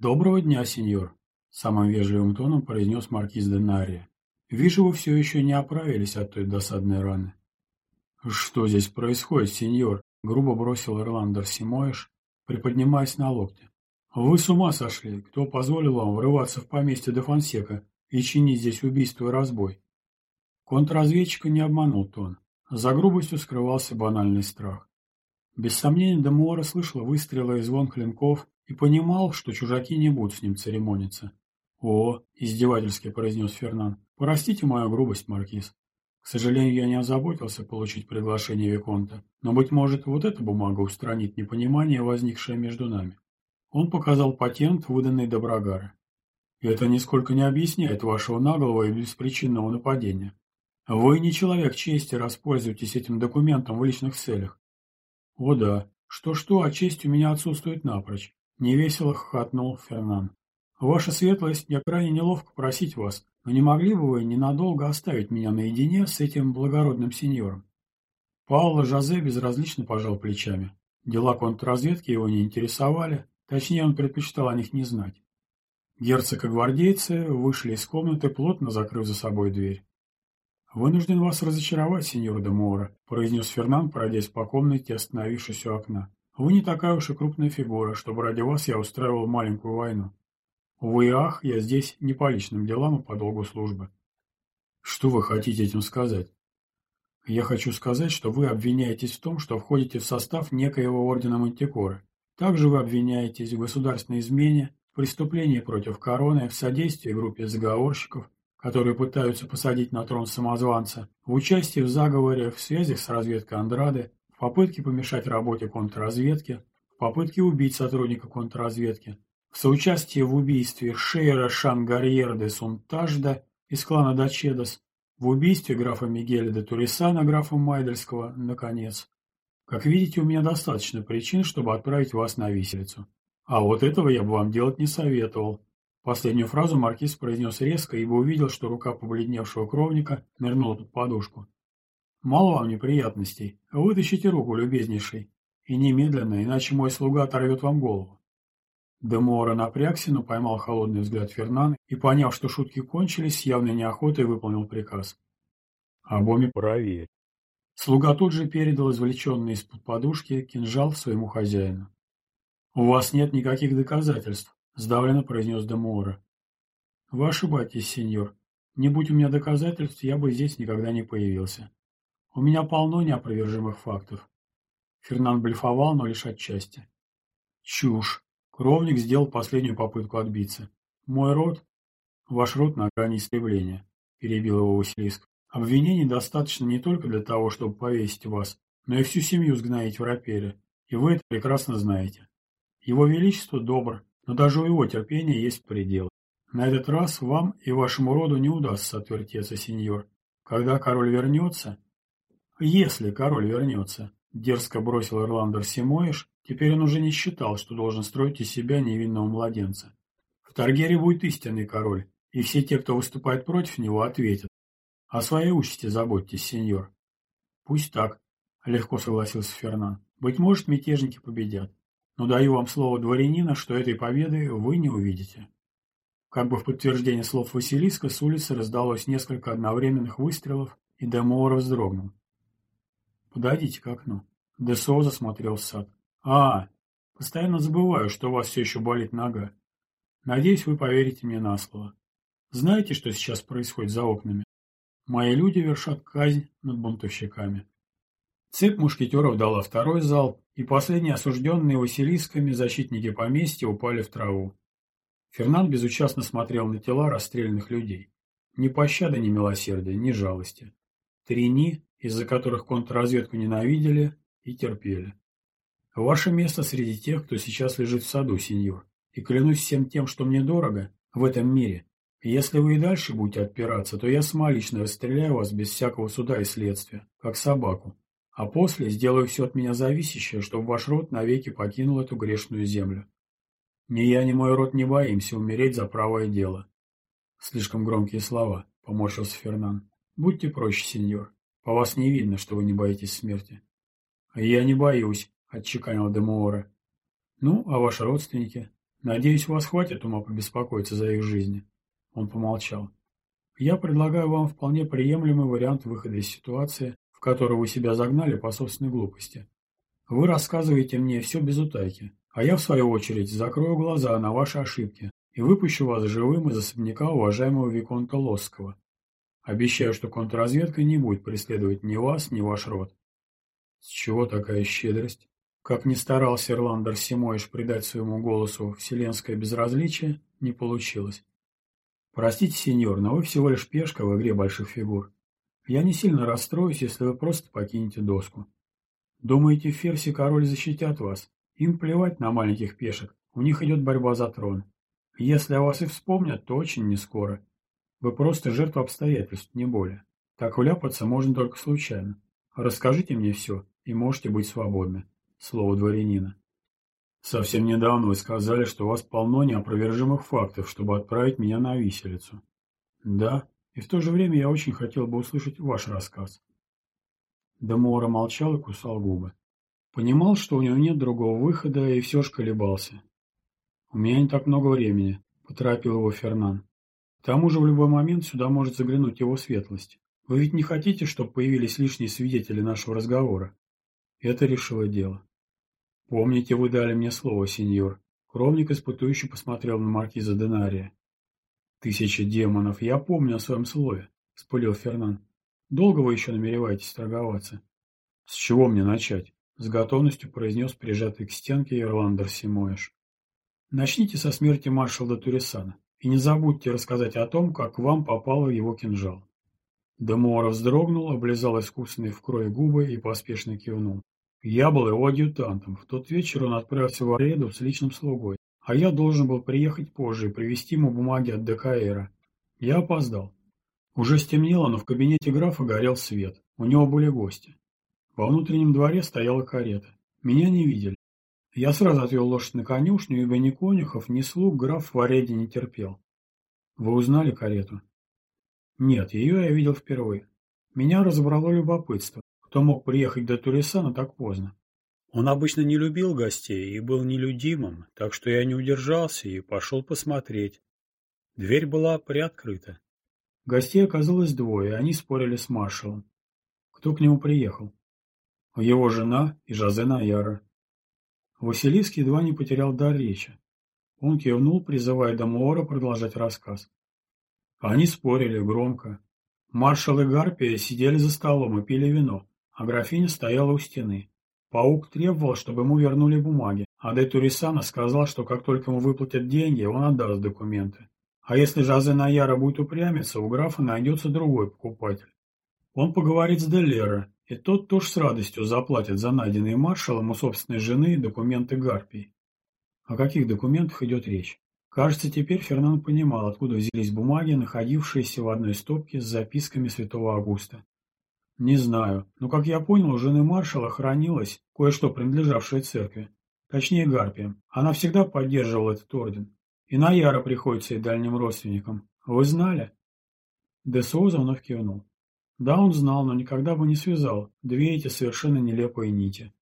Доброго дня, сеньор, самым вежливым тоном произнес маркиз де Нария. Вижу, вы все еще не оправились от той досадной раны. Что здесь происходит, сеньор? Грубо бросил Ирландер Симоэш, приподнимаясь на локте. Вы с ума сошли. Кто позволил вам врываться в поместье де Фонсека и чинить здесь убийство и разбой? Контрразведчика не обманул тон. За грубостью скрывался банальный страх. Без сомнения, Демуора слышал выстрелы и звон клинков и понимал, что чужаки не будут с ним церемониться. «О!» – издевательски произнес Фернан. «Простите мою грубость, Маркиз. К сожалению, я не озаботился получить приглашение Виконта, но, быть может, вот эта бумага устранит непонимание, возникшее между нами». Он показал патент, выданный Доброгары. «Это нисколько не объясняет вашего наглого и беспричинного нападения. Вы не человек чести, распользуетесь этим документом в личных целях. О да, что-что, а честь у меня отсутствует напрочь. Невесело хохотнул Фернан. Ваша светлость, я крайне неловко просить вас, но не могли бы вы ненадолго оставить меня наедине с этим благородным сеньором? Пауло Жозе безразлично пожал плечами. Дела контрразведки его не интересовали, точнее он предпочитал о них не знать. Герцог и гвардейцы вышли из комнаты, плотно закрыв за собой дверь. «Вынужден вас разочаровать, сеньор де Мора», — произнес Фернан, пройдясь по комнате, остановившись у окна. «Вы не такая уж и крупная фигура, чтобы ради вас я устраивал маленькую войну. Увы и ах, я здесь не по личным делам, а по долгу службы». «Что вы хотите этим сказать?» «Я хочу сказать, что вы обвиняетесь в том, что входите в состав некоего ордена Мантикоры. Также вы обвиняетесь в государственной измене, в преступлении против короны, в содействии группе заговорщиков, которые пытаются посадить на трон самозванца, в участии в заговоре, в связях с разведкой Андрады, попытке помешать работе контрразведки, в попытке убить сотрудника контрразведки, в соучастии в убийстве Шейра Шангарьер де Сунтажда из клана Дачедос, в убийстве графа Мигеля де Турисана, графа Майдельского, наконец. Как видите, у меня достаточно причин, чтобы отправить вас на виселицу. А вот этого я бы вам делать не советовал, Последнюю фразу маркиз произнес резко, ибо увидел, что рука побледневшего кровника нырнула под подушку. «Мало вам неприятностей. Вытащите руку, любезнейший. И немедленно, иначе мой слуга оторвет вам голову». Демора напрягся, но поймал холодный взгляд Фернана и, поняв, что шутки кончились, с явной неохотой выполнил приказ. «Обоми проверь». Слуга тут же передал извлеченный из-под подушки кинжал своему хозяину. «У вас нет никаких доказательств. — сдавленно произнес Демуора. «Вы ошибаетесь, сеньор. Не будь у меня доказательств, я бы здесь никогда не появился. У меня полно неопровержимых фактов». Фернан блефовал, но лишь отчасти. «Чушь. Кровник сделал последнюю попытку отбиться. Мой род? Ваш род на грани истребления», — перебил его Василиск. «Обвинений достаточно не только для того, чтобы повесить вас, но и всю семью сгноить в рапере, и вы это прекрасно знаете. Его Величество добр, но даже у его терпения есть предел. На этот раз вам и вашему роду не удастся отвертеться, сеньор. Когда король вернется... Если король вернется, дерзко бросил Ирландер Симоиш, теперь он уже не считал, что должен строить из себя невинного младенца. В Таргере будет истинный король, и все те, кто выступает против него, ответят. О своей участи заботьтесь, сеньор. Пусть так, легко согласился Фернан. Быть может, мятежники победят но даю вам слово дворянина, что этой победы вы не увидите. Как бы в подтверждение слов Василиска с улицы раздалось несколько одновременных выстрелов, и Демуор вздрогнул. «Подойдите к окну». Десо засмотрел в сад. «А, постоянно забываю, что у вас все еще болит нога. Надеюсь, вы поверите мне на слово. Знаете, что сейчас происходит за окнами? Мои люди вершат казнь над бунтовщиками. Цепь мушкетеров дала второй залп, и последние осужденные Василисками защитники поместья упали в траву. Фернан безучастно смотрел на тела расстрелянных людей. Ни пощады, ни милосердия, ни жалости. Три «ни», из-за которых контрразведку ненавидели и терпели. Ваше место среди тех, кто сейчас лежит в саду, сеньор. И клянусь всем тем, что мне дорого, в этом мире. Если вы и дальше будете отпираться, то я сама лично расстреляю вас без всякого суда и следствия, как собаку, а после сделаю все от меня зависящее, чтобы ваш род навеки покинул эту грешную землю. Ни я, ни мой род не боимся умереть за правое дело. Слишком громкие слова, поморщился Фернан. Будьте проще, сеньор. По вас не видно, что вы не боитесь смерти. Я не боюсь, отчеканил Демуора. Ну, а ваши родственники? Надеюсь, у вас хватит ума побеспокоиться за их жизни. Он помолчал. Я предлагаю вам вполне приемлемый вариант выхода из ситуации, в которую вы себя загнали по собственной глупости. Вы рассказываете мне все без утайки, а я, в свою очередь, закрою глаза на ваши ошибки и выпущу вас живым из особняка уважаемого Виконта Лосского. Обещаю, что контрразведка не будет преследовать ни вас, ни ваш род. С чего такая щедрость? Как ни старался Ирландер Симоиш придать своему голосу вселенское безразличие, не получилось. Простите, сеньор, но вы всего лишь пешка в игре больших фигур. Я не сильно расстроюсь, если вы просто покинете доску. Думаете, Ферзь и Король защитят вас? Им плевать на маленьких пешек, у них идет борьба за трон. Если о вас и вспомнят, то очень нескоро. Вы просто жертва обстоятельств, не более. Так вляпаться можно только случайно. Расскажите мне все, и можете быть свободны слово дворянина. Совсем недавно вы сказали, что у вас полно неопровержимых фактов, чтобы отправить меня на виселицу. Да, и в то же время я очень хотел бы услышать ваш рассказ. Демора молчал и кусал губы. Понимал, что у него нет другого выхода, и все ж колебался. «У меня не так много времени», — поторопил его Фернан. «К тому же в любой момент сюда может заглянуть его светлость. Вы ведь не хотите, чтобы появились лишние свидетели нашего разговора?» Это решило дело. «Помните, вы дали мне слово, сеньор». Кровник испытующе посмотрел на маркиза Денария. «Тысяча демонов, я помню о своем слове», — спылил Фернан. «Долго вы еще намереваетесь торговаться?» «С чего мне начать?» — с готовностью произнес прижатый к стенке Ирландер Симоэш. «Начните со смерти маршала Турисана, и не забудьте рассказать о том, как вам попало его кинжал». Демуара вздрогнул, облизал искусственные в крови губы и поспешно кивнул. Я был его адъютантом. В тот вечер он отправился в Ареду с личным слугой, а я должен был приехать позже и привезти ему бумаги от ДКРа. Я опоздал. Уже стемнело, но в кабинете графа горел свет. У него были гости. Во внутреннем дворе стояла карета. Меня не видели. Я сразу отвел лошадь на конюшню, ибо ни конюхов, ни слуг граф в Ареде не терпел. Вы узнали карету? Нет, ее я видел впервые. Меня разобрало любопытство кто мог приехать до Турисана так поздно. Он обычно не любил гостей и был нелюдимым, так что я не удержался и пошел посмотреть. Дверь была приоткрыта. Гостей оказалось двое, они спорили с маршалом. Кто к нему приехал? Его жена и Жозе Наяра. Василийский едва не потерял дар речи. Он кивнул, призывая Дамуора продолжать рассказ. Они спорили громко. Маршал и Гарпия сидели за столом и пили вино а графиня стояла у стены. Паук требовал, чтобы ему вернули бумаги, а де Турисана сказал, что как только ему выплатят деньги, он отдаст документы. А если Жозе Наяра будет упрямиться, у графа найдется другой покупатель. Он поговорит с Деллера, и тот тоже с радостью заплатит за найденные маршалом у собственной жены документы Гарпии. О каких документах идет речь? Кажется, теперь Фернан понимал, откуда взялись бумаги, находившиеся в одной стопке с записками святого Августа. Не знаю, но, как я понял, у жены маршала хранилось кое-что, принадлежавшее церкви. Точнее, Гарпиям. Она всегда поддерживала этот орден. И на Яра приходится и дальним родственникам. Вы знали? Де Соуза вновь кивнул. Да, он знал, но никогда бы не связал две эти совершенно нелепые нити.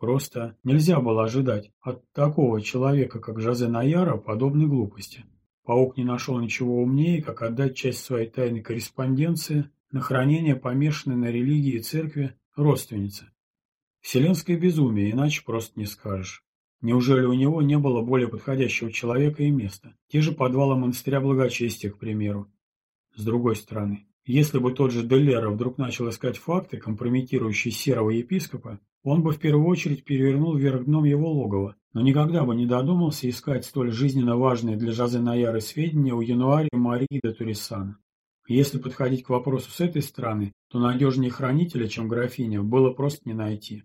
Просто нельзя было ожидать от такого человека, как Жозе Наяра, подобной глупости. Паук не нашел ничего умнее, как отдать часть своей тайной корреспонденции на хранение помешанной на религии и церкви родственницы. Вселенское безумие, иначе просто не скажешь. Неужели у него не было более подходящего человека и места? Те же подвалы монастыря благочестия, к примеру. С другой стороны, если бы тот же Деллера вдруг начал искать факты, компрометирующие серого епископа, он бы в первую очередь перевернул вверх дном его логово, но никогда бы не додумался искать столь жизненно важные для Жазы Наяры сведения у Януари Марии де Турисана. Если подходить к вопросу с этой стороны, то надежнее хранителя, чем графиня, было просто не найти.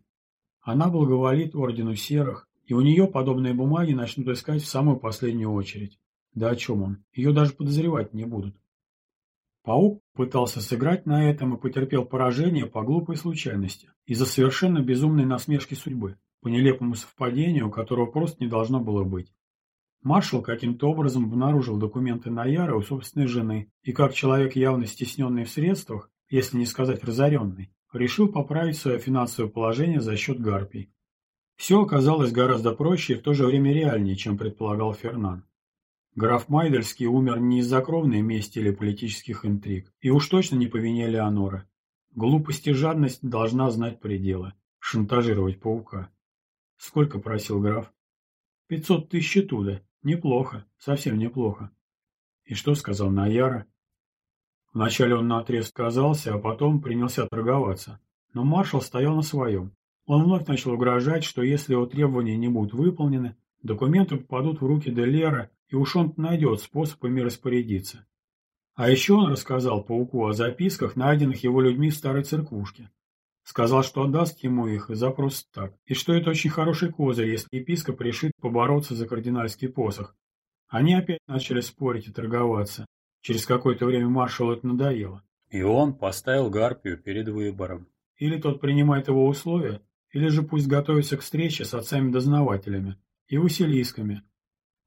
Она благоволит ордену серых, и у нее подобные бумаги начнут искать в самую последнюю очередь. Да о чем он? Ее даже подозревать не будут. Паук пытался сыграть на этом и потерпел поражение по глупой случайности, из-за совершенно безумной насмешки судьбы, по нелепому совпадению, которого просто не должно было быть. Маршал каким-то образом обнаружил документы Наяра у собственной жены и, как человек явно стесненный в средствах, если не сказать разоренный, решил поправить свое финансовое положение за счет гарпий. Все оказалось гораздо проще и в то же время реальнее, чем предполагал Фернан. Граф Майдельский умер не из-за кровной мести или политических интриг, и уж точно не по вине Леонора. Глупость и жадность должна знать пределы. Шантажировать паука. Сколько просил граф? Пятьсот тысяч туда. Неплохо, совсем неплохо. И что сказал Наяра? Вначале он наотрез отказался, а потом принялся торговаться. Но маршал стоял на своем. Он вновь начал угрожать, что если его требования не будут выполнены, документы попадут в руки Делера, и уж он найдет способ ими распорядиться. А еще он рассказал пауку о записках, найденных его людьми в старой церквушке. Сказал, что отдаст ему их за просто так, и что это очень хороший козырь, если епископ решит побороться за кардинальский посох. Они опять начали спорить и торговаться. Через какое-то время маршалу это надоело. И он поставил Гарпию перед выбором. Или тот принимает его условия, или же пусть готовится к встрече с отцами-дознавателями и Василисками.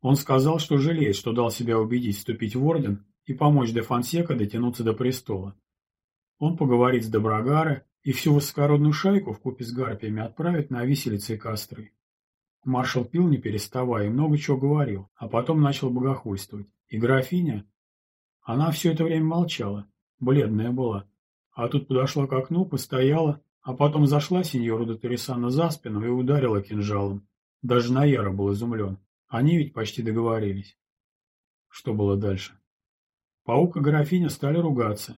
Он сказал, что жалеет, что дал себя убедить вступить в орден и помочь де Фонсека дотянуться до престола. Он поговорит с Доброгаре и всю высокородную шайку вкупе с гарпиями отправит на виселицы и костры. Маршал пил не переставая и много чего говорил, а потом начал богохульствовать. И графиня... Она все это время молчала, бледная была, а тут подошла к окну, постояла, а потом зашла сеньору де Тересана за спину и ударила кинжалом. Даже Наяра был изумлен. Они ведь почти договорились. Что было дальше? Паук и графиня стали ругаться.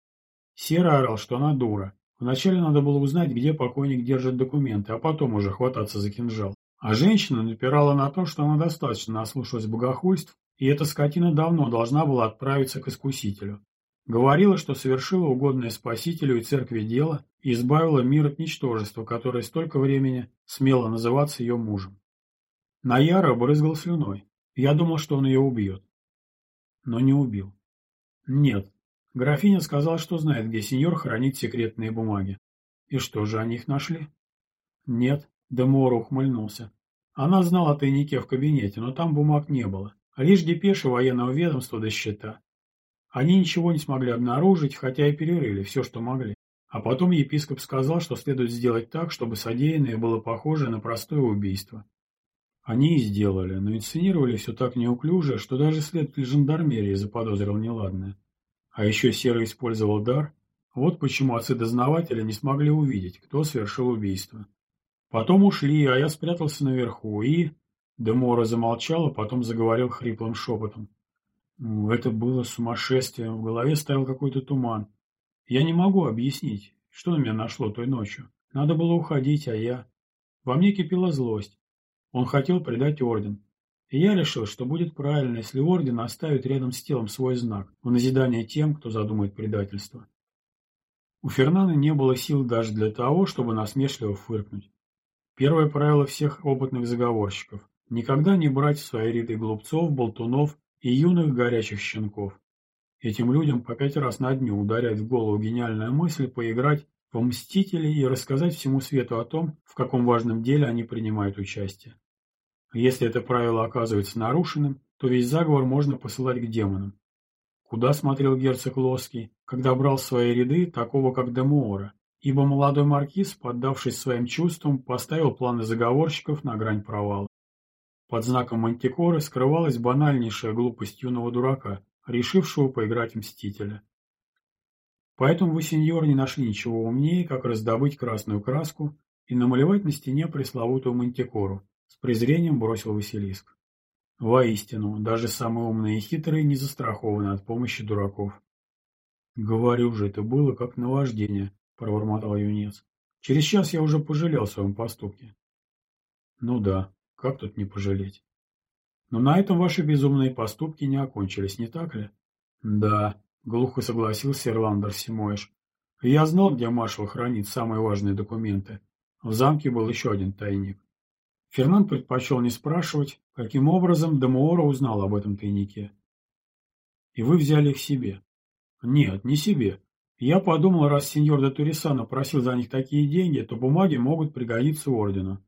Сера орал, что она дура. Вначале надо было узнать, где покойник держит документы, а потом уже хвататься за кинжал. А женщина напирала на то, что она достаточно наслушалась богохульств, и эта скотина давно должна была отправиться к искусителю. Говорила, что совершила угодное Спасителю и Церкви дело и избавила мир от ничтожества, которое столько времени смело называться ее мужем. Наяра брызгал слюной. Я думал, что он ее убьет. Но не убил. Нет. Графиня сказала, что знает, где сеньор хранит секретные бумаги. И что же, они их нашли? Нет. Демора ухмыльнулся. Она знала о тайнике в кабинете, но там бумаг не было. Лишь депеши военного ведомства до счета. Они ничего не смогли обнаружить, хотя и перерыли все, что могли. А потом епископ сказал, что следует сделать так, чтобы содеянное было похоже на простое убийство. Они и сделали, но инсценировали все так неуклюже, что даже следователь жандармерии заподозрил неладное. А еще Серый использовал дар. Вот почему отцы-дознавателя не смогли увидеть, кто совершил убийство. Потом ушли, а я спрятался наверху, и... Демора замолчал, а потом заговорил хриплым шепотом. Это было сумасшествие, в голове стоял какой-то туман. Я не могу объяснить, что на меня нашло той ночью. Надо было уходить, а я... Во мне кипела злость. Он хотел предать орден. И я решил, что будет правильно, если орден оставит рядом с телом свой знак, в назидание тем, кто задумает предательство. У Фернана не было сил даже для того, чтобы насмешливо фыркнуть. Первое правило всех опытных заговорщиков – никогда не брать в свои ряды глупцов, болтунов и юных горячих щенков. Этим людям по пять раз на дню ударяет в голову гениальная мысль поиграть в мстителей и рассказать всему свету о том, в каком важном деле они принимают участие. Если это правило оказывается нарушенным, то весь заговор можно посылать к демонам. Куда смотрел герцог Лоский, когда брал свои ряды такого, как Демуора, ибо молодой маркиз, поддавшись своим чувствам, поставил планы заговорщиков на грань провала. Под знаком Мантикоры скрывалась банальнейшая глупость юного дурака, решившего поиграть Мстителя. Поэтому вы, сеньор, не нашли ничего умнее, как раздобыть красную краску и намалевать на стене пресловутую Мантикору, с презрением бросил Василиск. Воистину, даже самые умные и хитрые не застрахованы от помощи дураков. Говорю же, это было как наваждение, пробормотал юнец. Через час я уже пожалел о своем поступке. Ну да, как тут не пожалеть? Но на этом ваши безумные поступки не окончились, не так ли? Да, глухо согласился Ирландер Симоиш. Я знал, где маршал хранит самые важные документы. В замке был еще один тайник. Фернанд предпочел не спрашивать, каким образом Демуора узнал об этом тайнике. И вы взяли их себе. Нет, не себе. Я подумал, раз сеньор де Турисано просил за них такие деньги, то бумаги могут пригодиться ордену.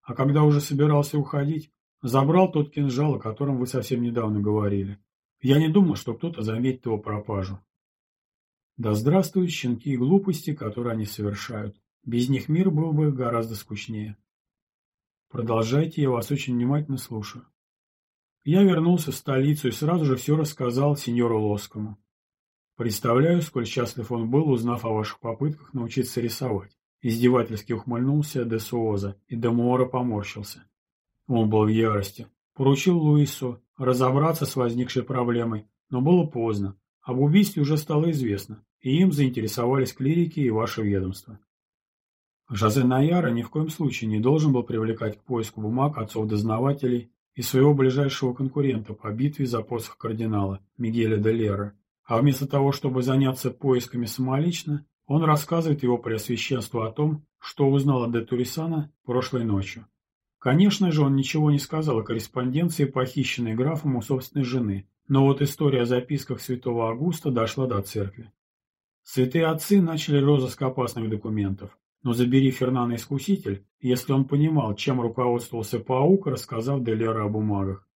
А когда уже собирался уходить, забрал тот кинжал, о котором вы совсем недавно говорили. Я не думал, что кто-то заметит его пропажу. Да здравствуют щенки и глупости, которые они совершают. Без них мир был бы гораздо скучнее. Продолжайте, я вас очень внимательно слушаю. Я вернулся в столицу и сразу же все рассказал сеньору Лоскому. Представляю, сколь счастлив он был, узнав о ваших попытках научиться рисовать. Издевательски ухмыльнулся де Суоза, и де Муора поморщился. Он был в ярости. Поручил Луису разобраться с возникшей проблемой, но было поздно. Об убийстве уже стало известно, и им заинтересовались клирики и ваше ведомство. Жозе Наяра ни в коем случае не должен был привлекать к поиску бумаг отцов-дознавателей и своего ближайшего конкурента по битве за посох кардинала, Мигеля де Лера. А вместо того, чтобы заняться поисками самолично, он рассказывает его преосвященству о том, что узнал от де Турисана прошлой ночью. Конечно же, он ничего не сказал о корреспонденции, похищенной графом у собственной жены, но вот история о записках святого Августа дошла до церкви. Святые отцы начали розыск опасных документов, но забери Фернана Искуситель, если он понимал, чем руководствовался паук, рассказав Делера о бумагах.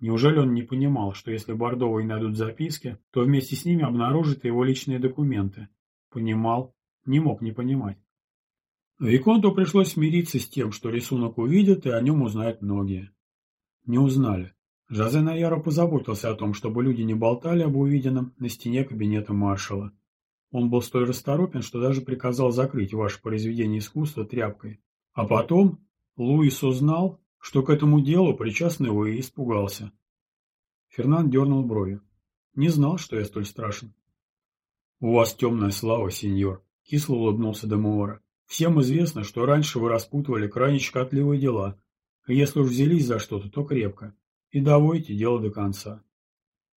Неужели он не понимал, что если Бордовые найдут записки, то вместе с ними обнаружат его личные документы? Понимал, не мог не понимать. Виконту пришлось смириться с тем, что рисунок увидят и о нем узнают многие. Не узнали. Жозе Наяро позаботился о том, чтобы люди не болтали об увиденном на стене кабинета маршала. Он был столь расторопен, что даже приказал закрыть ваше произведение искусства тряпкой. А потом Луис узнал, что к этому делу причастны вы и испугался. Фернанд дернул бровью. Не знал, что я столь страшен. У вас темная слава, сеньор, кисло улыбнулся Демуора. Всем известно, что раньше вы распутывали крайне щекотливые дела. Если уж взялись за что-то, то крепко. И доводите дело до конца.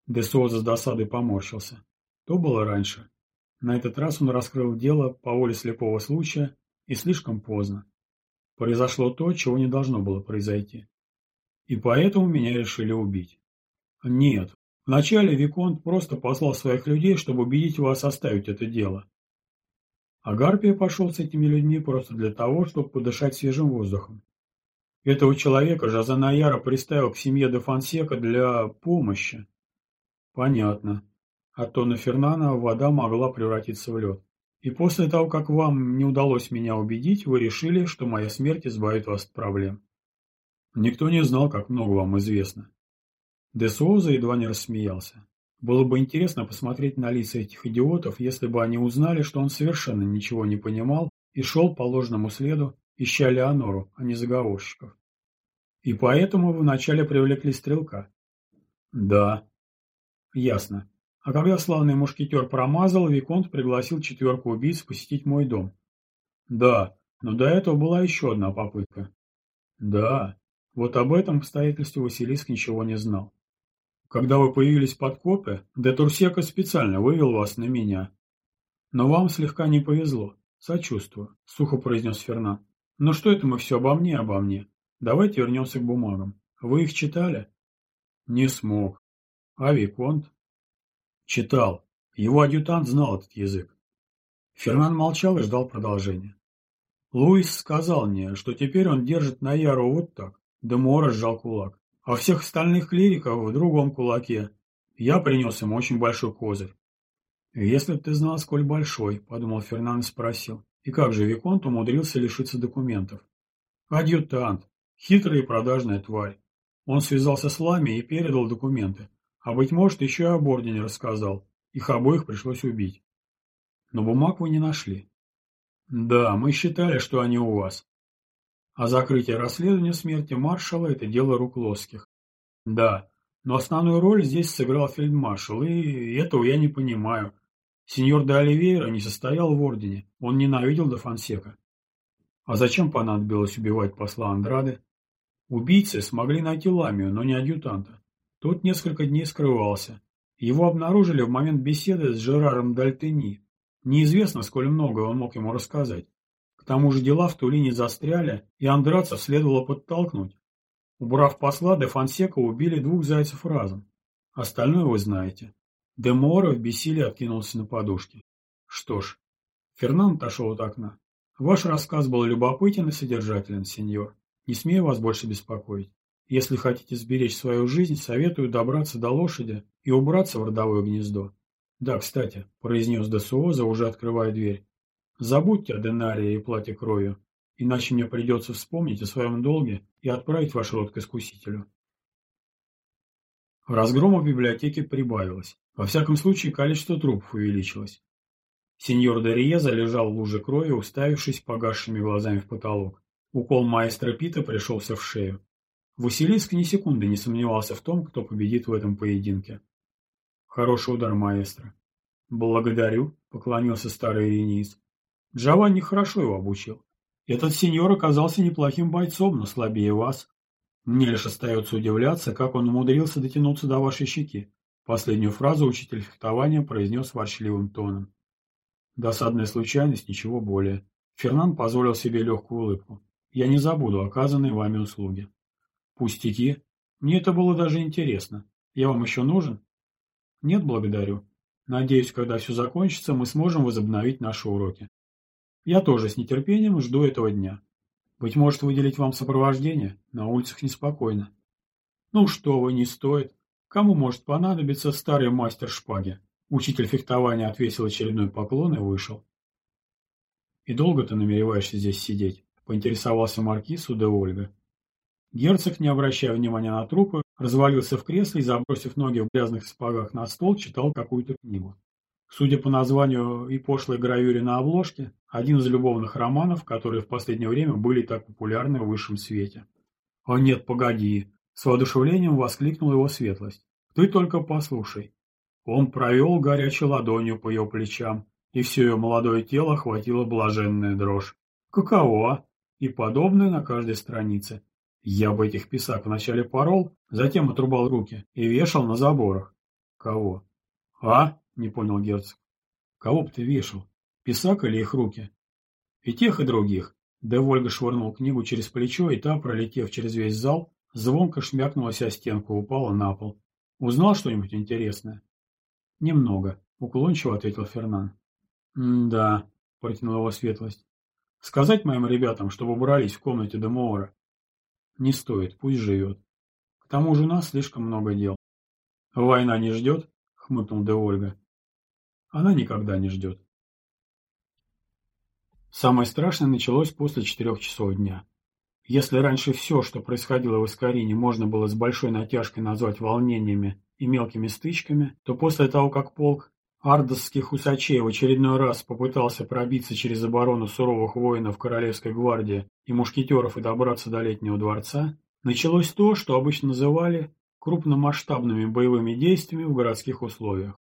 Десуоза с досадой поморщился. То было раньше. На этот раз он раскрыл дело по воле слепого случая и слишком поздно. Произошло то, чего не должно было произойти. И поэтому меня решили убить. Нет, вначале Виконт просто послал своих людей, чтобы убедить вас оставить это дело. А Гарпия пошел с этими людьми просто для того, чтобы подышать свежим воздухом. Этого человека Жазанаяра приставил к семье де Фонсека для помощи. Понятно. От Тона Фернана вода могла превратиться в лед. И после того, как вам не удалось меня убедить, вы решили, что моя смерть избавит вас от проблем. Никто не знал, как много вам известно. Де Суоза едва не рассмеялся. Было бы интересно посмотреть на лица этих идиотов, если бы они узнали, что он совершенно ничего не понимал и шел по ложному следу, ища Леонору, а не заговорщиков. И поэтому вы вначале привлекли стрелка. Да. Ясно. А когда славный мушкетер промазал, Виконт пригласил четверку убийц посетить мой дом. Да, но до этого была еще одна попытка. Да, вот об этом обстоятельстве Василиск ничего не знал. Когда вы появились под копе, де Турсека специально вывел вас на меня. Но вам слегка не повезло. Сочувствую, сухо произнес Фернан. Но что это мы все обо мне, обо мне? Давайте вернемся к бумагам. Вы их читали? Не смог. А Виконт? Читал. Его адъютант знал этот язык. Фернан молчал и ждал продолжения. Луис сказал мне, что теперь он держит на Яру вот так. Демора сжал кулак. А всех остальных клириков в другом кулаке. Я принес им очень большой козырь. «Если б ты знал, сколь большой», — подумал Фернан и спросил. «И как же Виконт умудрился лишиться документов?» «Адъютант. Хитрая и продажная тварь. Он связался с Лами и передал документы. А, быть может, еще и об ордене рассказал. Их обоих пришлось убить. Но бумаг вы не нашли. Да, мы считали, что они у вас. А закрытие расследования смерти маршала – это дело рук Лосских. Да, но основную роль здесь сыграл фельдмаршал, и этого я не понимаю. Сеньор де Оливейра не состоял в ордене, он ненавидел де Фонсека. А зачем понадобилось убивать посла Андрады? Убийцы смогли найти Ламию, но не адъютанта. Тот несколько дней скрывался. Его обнаружили в момент беседы с Жераром Дальтени. Неизвестно, сколь много он мог ему рассказать. К тому же дела в Тулине застряли, и Андраца следовало подтолкнуть. Убрав посла, де Фонсека убили двух зайцев разом. Остальное вы знаете. Де Моро в бессилии откинулся на подушке. Что ж, Фернанд отошел от окна. Ваш рассказ был любопытен и содержателен, сеньор. Не смею вас больше беспокоить. Если хотите сберечь свою жизнь, советую добраться до лошади и убраться в родовое гнездо. Да, кстати, произнес Десуоза, уже открывая дверь. Забудьте о Денарии и плате кровью. иначе мне придется вспомнить о своем долге и отправить ваш род к искусителю. Разгрома в библиотеке прибавилось. Во всяком случае, количество трупов увеличилось. Сеньор Дориеза лежал в луже крови, уставившись погасшими глазами в потолок. Укол маэстро Пита пришелся в шею. Василиск ни секунды не сомневался в том, кто победит в этом поединке. Хороший удар маэстро. Благодарю, поклонился старый Рениис. Джованни хорошо его обучил. Этот сеньор оказался неплохим бойцом, но слабее вас. Мне лишь остается удивляться, как он умудрился дотянуться до вашей щеки. Последнюю фразу учитель фехтования произнес ворчливым тоном. Досадная случайность, ничего более. Фернан позволил себе легкую улыбку. Я не забуду оказанные вами услуги. Пустяки. Мне это было даже интересно. Я вам еще нужен? Нет, благодарю. Надеюсь, когда все закончится, мы сможем возобновить наши уроки. Я тоже с нетерпением жду этого дня. Быть может, выделить вам сопровождение? На улицах неспокойно. Ну что вы, не стоит. Кому может понадобиться старый мастер шпаги? Учитель фехтования отвесил очередной поклон и вышел. «И долго ты намереваешься здесь сидеть?» — поинтересовался маркиз у де Ольга. Герцог, не обращая внимания на трупы, развалился в кресле и, забросив ноги в грязных сапогах на стол, читал какую-то книгу. Судя по названию и пошлой гравюре на обложке, один из любовных романов, которые в последнее время были так популярны в высшем свете. «О нет, погоди!» — с воодушевлением воскликнула его светлость. «Ты только послушай!» Он провел горячей ладонью по ее плечам, и все ее молодое тело охватило блаженная дрожь. «Каково?» И подобное на каждой странице. Я бы этих писак вначале порол, затем отрубал руки и вешал на заборах. Кого? А? Не понял герцог. Кого бы ты вешал? Писак или их руки? И тех, и других. Да Вольга швырнул книгу через плечо, и та, пролетев через весь зал, звонко шмякнулась о стенку, упала на пол. Узнал что-нибудь интересное? Немного, уклончиво ответил Фернан. «Да», — протянула его светлость. «Сказать моим ребятам, чтобы убрались в комнате Демоора. Не стоит, пусть живет. К тому же у нас слишком много дел. Война не ждет, хмыкнул де Ольга. Она никогда не ждет. Самое страшное началось после четырех часов дня. Если раньше все, что происходило в Искарине, можно было с большой натяжкой назвать волнениями и мелкими стычками, то после того, как полк ардосских усачей в очередной раз попытался пробиться через оборону суровых воинов Королевской гвардии и мушкетеров и добраться до Летнего дворца, началось то, что обычно называли крупномасштабными боевыми действиями в городских условиях.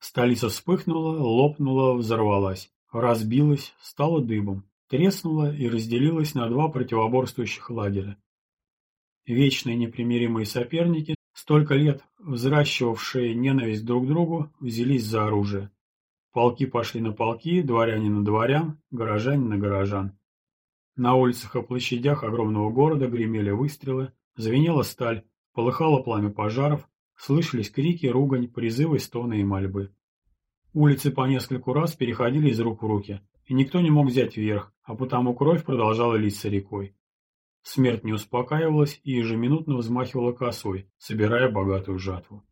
Столица вспыхнула, лопнула, взорвалась, разбилась, стала дыбом, треснула и разделилась на два противоборствующих лагеря. Вечные непримиримые соперники Столько лет взращивавшие ненависть друг к другу взялись за оружие. Полки пошли на полки, дворяне на дворян, горожане на горожан. На улицах и площадях огромного города гремели выстрелы, звенела сталь, полыхало пламя пожаров, слышались крики, ругань, призывы, стоны и мольбы. Улицы по нескольку раз переходили из рук в руки, и никто не мог взять верх, а потому кровь продолжала литься рекой. Смерть не успокаивалась и ежеминутно взмахивала косой, собирая богатую жатву.